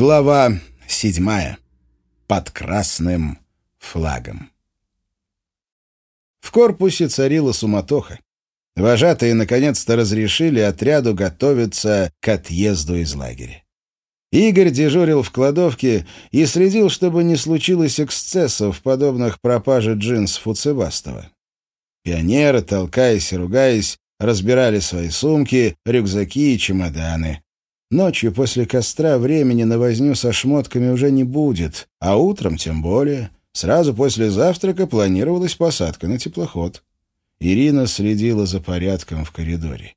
Глава седьмая. Под красным флагом. В корпусе царила суматоха. Вожатые наконец-то разрешили отряду готовиться к отъезду из лагеря. Игорь дежурил в кладовке и следил, чтобы не случилось эксцессов, подобных пропаже джинсов у Цебастова. Пионеры, толкаясь и ругаясь, разбирали свои сумки, рюкзаки и чемоданы. Ночью после костра времени на возню со шмотками уже не будет, а утром тем более. Сразу после завтрака планировалась посадка на теплоход. Ирина следила за порядком в коридоре.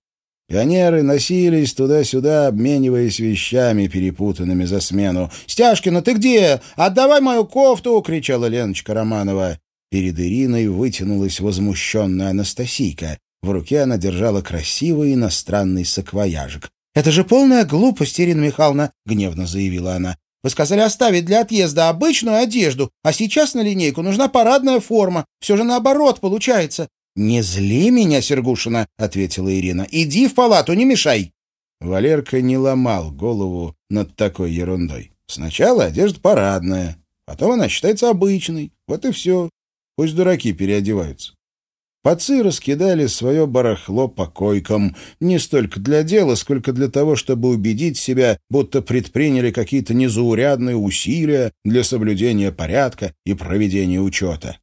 Пионеры носились туда-сюда, обмениваясь вещами, перепутанными за смену. «Стяжкина, ты где? Отдавай мою кофту!» — кричала Леночка Романова. Перед Ириной вытянулась возмущенная Анастасийка. В руке она держала красивый иностранный саквояжик. «Это же полная глупость, Ирина Михайловна», — гневно заявила она. «Вы сказали оставить для отъезда обычную одежду, а сейчас на линейку нужна парадная форма. Все же наоборот получается». «Не зли меня, Сергушина», — ответила Ирина. «Иди в палату, не мешай». Валерка не ломал голову над такой ерундой. Сначала одежда парадная, потом она считается обычной. Вот и все. Пусть дураки переодеваются. Пацы раскидали свое барахло по койкам, не столько для дела, сколько для того, чтобы убедить себя, будто предприняли какие-то незаурядные усилия для соблюдения порядка и проведения учета.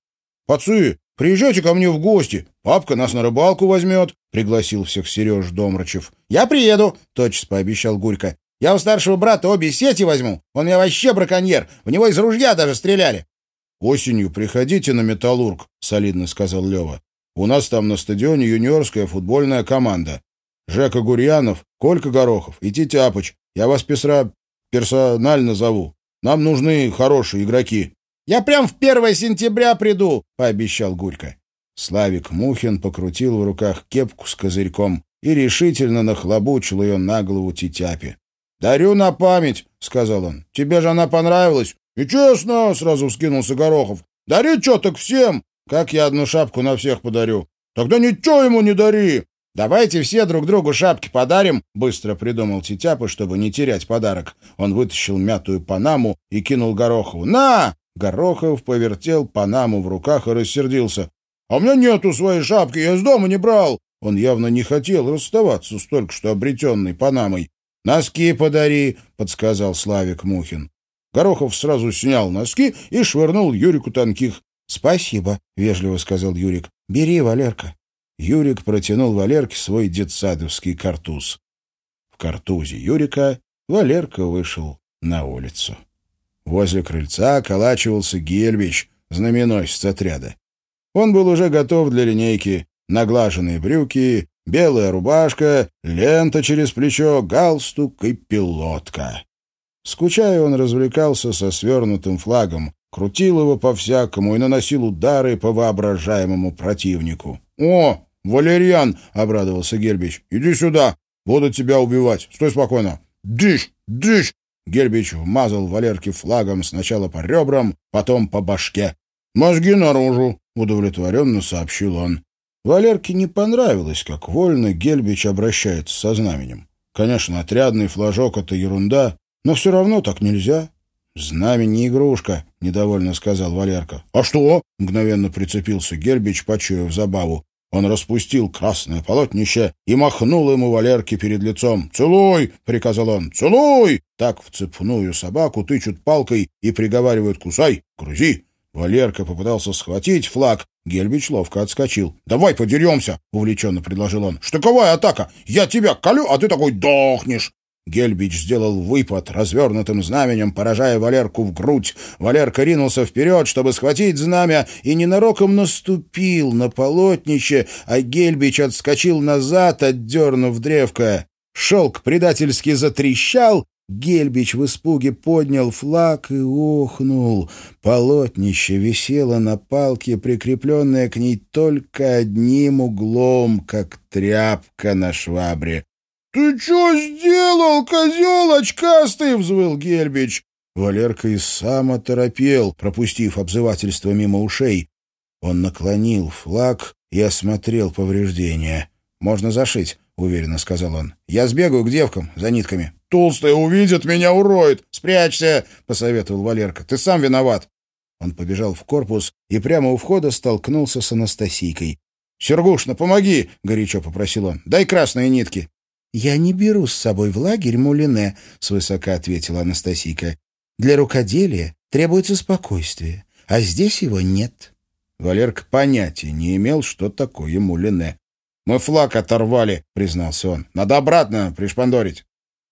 «Пацы, приезжайте ко мне в гости, папка нас на рыбалку возьмет», — пригласил всех Сереж Домрачев. «Я приеду», — точно пообещал Гурька. «Я у старшего брата обе сети возьму, он меня вообще браконьер, в него из ружья даже стреляли». «Осенью приходите на «Металлург», — солидно сказал Лева. У нас там на стадионе юниорская футбольная команда. Жека Гурьянов, Колька Горохов и Титяпыч. Я вас, Песра, персонально зову. Нам нужны хорошие игроки». «Я прям в 1 сентября приду», — пообещал Гурька. Славик Мухин покрутил в руках кепку с козырьком и решительно нахлобучил ее на голову Титяпе. «Дарю на память», — сказал он. «Тебе же она понравилась?» «И честно», — сразу вскинулся Горохов. «Дари что так всем. Как я одну шапку на всех подарю? Тогда ничего ему не дари. Давайте все друг другу шапки подарим, быстро придумал Титяпа, чтобы не терять подарок. Он вытащил мятую панаму и кинул Горохову. На! Горохов повертел панаму в руках и рассердился. «А у меня нету своей шапки, я из дома не брал!» Он явно не хотел расставаться с только что обретенной панамой. «Носки подари», — подсказал Славик Мухин. Горохов сразу снял носки и швырнул Юрику Танких. «Спасибо», — вежливо сказал Юрик. «Бери, Валерка». Юрик протянул Валерке свой детсадовский картуз. В картузе Юрика Валерка вышел на улицу. Возле крыльца околачивался Гельбич, знаменосец отряда. Он был уже готов для линейки. Наглаженные брюки, белая рубашка, лента через плечо, галстук и пилотка. Скучая, он развлекался со свернутым флагом, крутил его по-всякому и наносил удары по воображаемому противнику. «О, Валерьян!» — обрадовался Гербич. «Иди сюда! Буду тебя убивать! Стой спокойно! Дышь! Дышь!» Гербич вмазал Валерке флагом сначала по ребрам, потом по башке. «Мозги наружу!» — удовлетворенно сообщил он. Валерке не понравилось, как вольно Гельбич обращается со знаменем. Конечно, отрядный флажок — это ерунда, но все равно так нельзя. «Знамя не игрушка», — недовольно сказал Валерка. «А что?» — мгновенно прицепился Гербич, почуяв забаву. Он распустил красное полотнище и махнул ему Валерке перед лицом. «Целуй!» — приказал он. «Целуй!» Так в цепную собаку тычут палкой и приговаривают «Кусай! Грузи!» Валерка попытался схватить флаг. Гельбич ловко отскочил. «Давай подеремся!» — увлеченно предложил он. «Штыковая атака! Я тебя колю, а ты такой дохнешь!» Гельбич сделал выпад развернутым знаменем, поражая Валерку в грудь. Валерка ринулся вперед, чтобы схватить знамя, и ненароком наступил на полотнище, а Гельбич отскочил назад, отдернув древко. Шелк предательски затрещал, Гельбич в испуге поднял флаг и охнул. Полотнище висело на палке, прикрепленное к ней только одним углом, как тряпка на швабре. «Ты что сделал, козел очкастый?» — взвыл Гельбич. Валерка и сам оторопел, пропустив обзывательство мимо ушей. Он наклонил флаг и осмотрел повреждения. «Можно зашить», — уверенно сказал он. «Я сбегаю к девкам за нитками». Толстая увидит, меня уроет. Спрячься, — посоветовал Валерка. Ты сам виноват. Он побежал в корпус и прямо у входа столкнулся с Анастасийкой. «Сергушна, помоги!» — горячо попросил он. «Дай красные нитки!» «Я не беру с собой в лагерь мулине», — свысока ответила Анастасийка. «Для рукоделия требуется спокойствие, а здесь его нет». Валерка понятия не имел, что такое мулине. «Мы флаг оторвали», — признался он. «Надо обратно пришпандорить».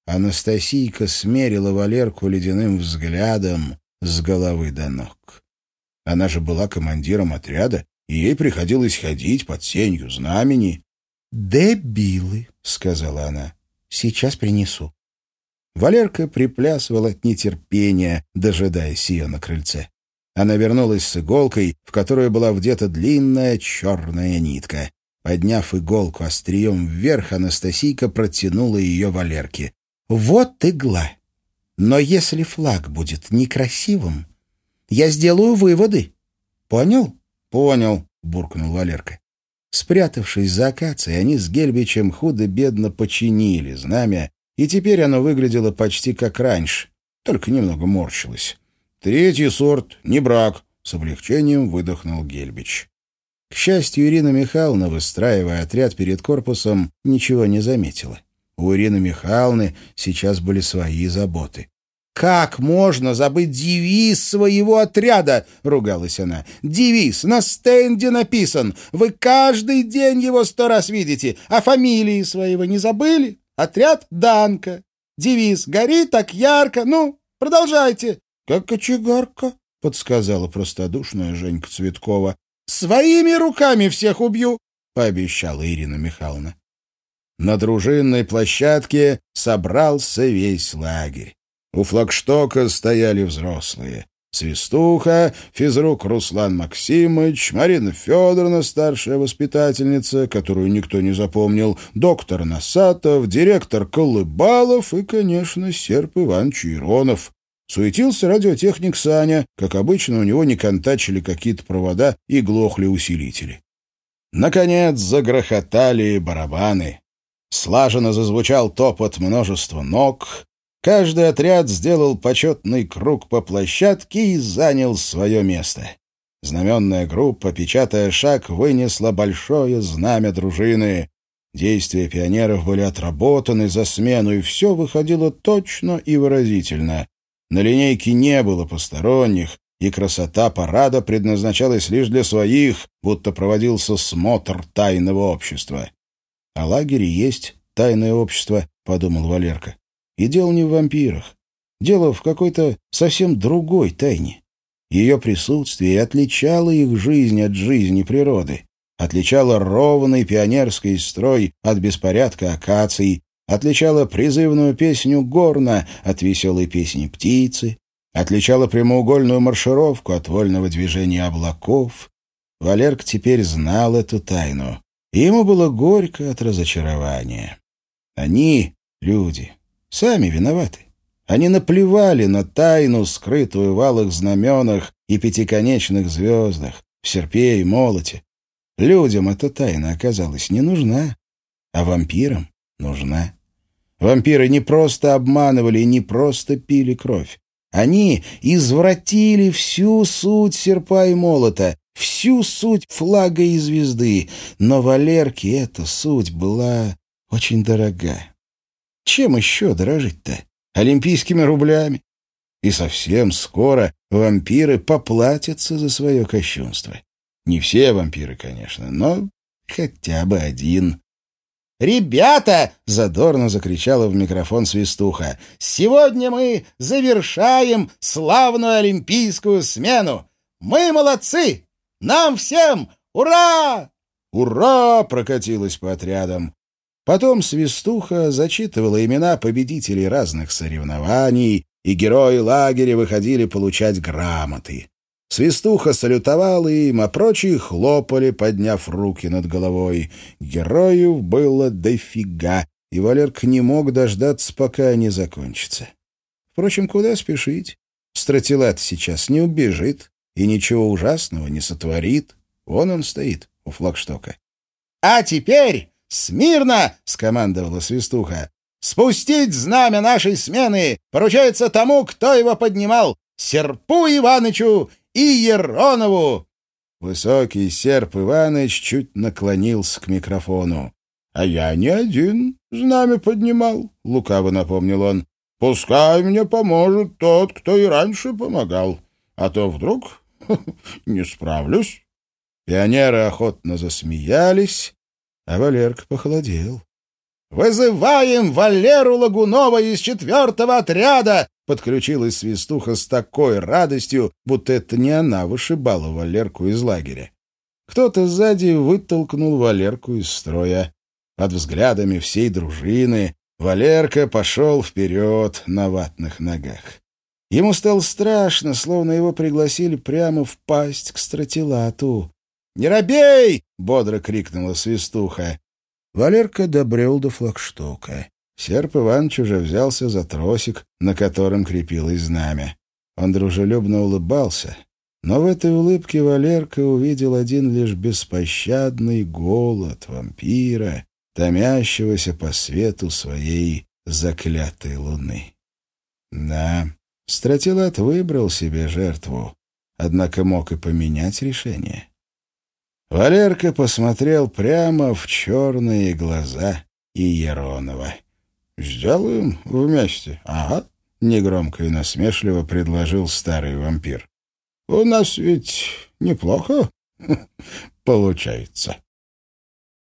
Анастасийка смерила Валерку ледяным взглядом с головы до ног. Она же была командиром отряда, и ей приходилось ходить под сенью знамени. «Дебилы», — сказала она, — «сейчас принесу». Валерка приплясывал от нетерпения, дожидаясь ее на крыльце. Она вернулась с иголкой, в которую была вдета длинная черная нитка. Подняв иголку острием вверх, Анастасийка протянула ее Валерке. «Вот игла. Но если флаг будет некрасивым, я сделаю выводы. Понял?» «Понял», — буркнул Валерка. Спрятавшись за акацией, они с Гельбичем худо-бедно починили знамя, и теперь оно выглядело почти как раньше, только немного морщилось. «Третий сорт, не брак», — с облегчением выдохнул Гельбич. К счастью, Ирина Михайловна, выстраивая отряд перед корпусом, ничего не заметила. У Ирины Михайловны сейчас были свои заботы. «Как можно забыть девиз своего отряда?» — ругалась она. «Девиз на стенде написан. Вы каждый день его сто раз видите. А фамилии своего не забыли? Отряд Данка. Девиз «Гори так ярко». Ну, продолжайте». «Как кочегарка», — подсказала простодушная Женька Цветкова. «Своими руками всех убью», — пообещала Ирина Михайловна. На дружинной площадке собрался весь лагерь. У флагштока стояли взрослые. Свистуха, физрук Руслан Максимович, Марина Федоровна, старшая воспитательница, которую никто не запомнил, доктор Насатов, директор Колыбалов и, конечно, серп Иванович Иронов. Суетился радиотехник Саня. Как обычно, у него не контачили какие-то провода и глохли усилители. Наконец загрохотали барабаны. Слаженно зазвучал топот множества ног, Каждый отряд сделал почетный круг по площадке и занял свое место. Знаменная группа, печатая шаг, вынесла большое знамя дружины. Действия пионеров были отработаны за смену, и все выходило точно и выразительно. На линейке не было посторонних, и красота парада предназначалась лишь для своих, будто проводился смотр тайного общества. — А лагере есть тайное общество, — подумал Валерка. И дело не в вампирах. Дело в какой-то совсем другой тайне. Ее присутствие отличало их жизнь от жизни природы, отличало ровный пионерский строй от беспорядка акаций, отличало призывную песню горна от веселой песни птицы, отличало прямоугольную маршировку от вольного движения облаков. Валерк теперь знал эту тайну, ему было горько от разочарования. Они, люди, Сами виноваты. Они наплевали на тайну, скрытую в алых знаменах и пятиконечных звездах, в серпе и молоте. Людям эта тайна оказалась не нужна, а вампирам нужна. Вампиры не просто обманывали и не просто пили кровь. Они извратили всю суть серпа и молота, всю суть флага и звезды, но Валерке эта суть была очень дорога. Чем еще дорожить-то? Олимпийскими рублями. И совсем скоро вампиры поплатятся за свое кощунство. Не все вампиры, конечно, но хотя бы один. «Ребята!» — задорно закричала в микрофон свистуха. «Сегодня мы завершаем славную олимпийскую смену! Мы молодцы! Нам всем ура!» «Ура!» — прокатилось по отрядам. Потом Свистуха зачитывала имена победителей разных соревнований, и герои лагеря выходили получать грамоты. Свистуха салютовала им, а прочие хлопали, подняв руки над головой. Героев было дофига, и Валерк не мог дождаться, пока они закончатся. Впрочем, куда спешить? Стратилат сейчас не убежит и ничего ужасного не сотворит. Вон он стоит у флагштока. — А теперь «Смирно!» — скомандовала свистуха. спустить знамя нашей смены поручается тому, кто его поднимал, Серпу Иванычу и Еронову!» Высокий серп Иваныч чуть наклонился к микрофону. «А я не один знамя поднимал», — лукаво напомнил он. «Пускай мне поможет тот, кто и раньше помогал, а то вдруг не справлюсь». Пионеры охотно засмеялись, а Валерка похолодел. «Вызываем Валеру Лагунова из четвертого отряда!» Подключилась свистуха с такой радостью, будто это не она вышибала Валерку из лагеря. Кто-то сзади вытолкнул Валерку из строя. Под взглядами всей дружины Валерка пошел вперед на ватных ногах. Ему стало страшно, словно его пригласили прямо в пасть к стратилату. «Не робей!» — бодро крикнула свистуха. Валерка добрел до флагштока. Серп Иванович уже взялся за тросик, на котором крепилось знамя. Он дружелюбно улыбался, но в этой улыбке Валерка увидел один лишь беспощадный голод вампира, томящегося по свету своей заклятой луны. Да, Стратилат выбрал себе жертву, однако мог и поменять решение. Валерка посмотрел прямо в черные глаза Иеронова. «Сделаем вместе?» «Ага», — негромко и насмешливо предложил старый вампир. «У нас ведь неплохо получается».